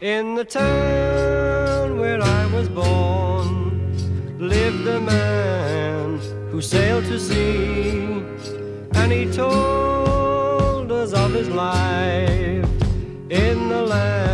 In the town where I was born lived a man who sailed to sea, and he told us of his life in the land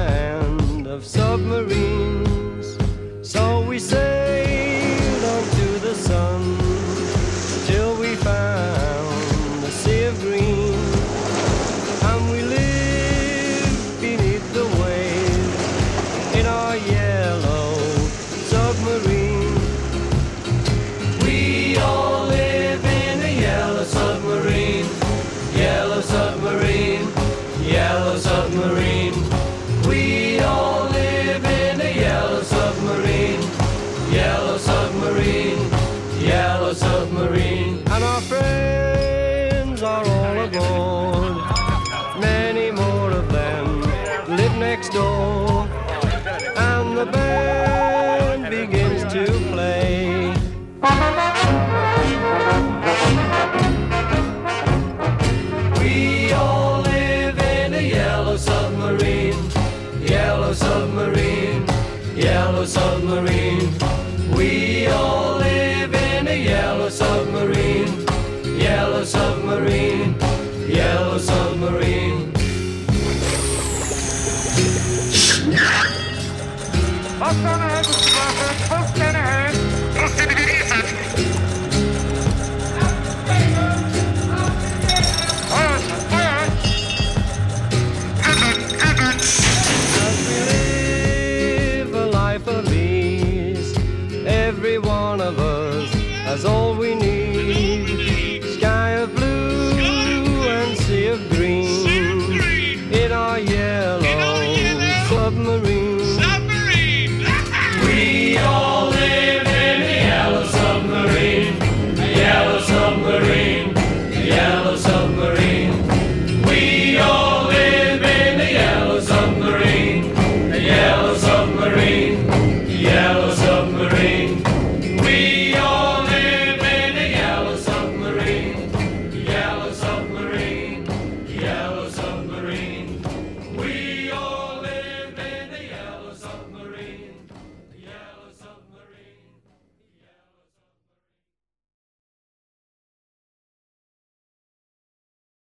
aboard. Many more of them live next door. And the band begins to play. We all live in a yellow submarine, yellow submarine, yellow submarine. As we live a life of ease, every one of us has all we need.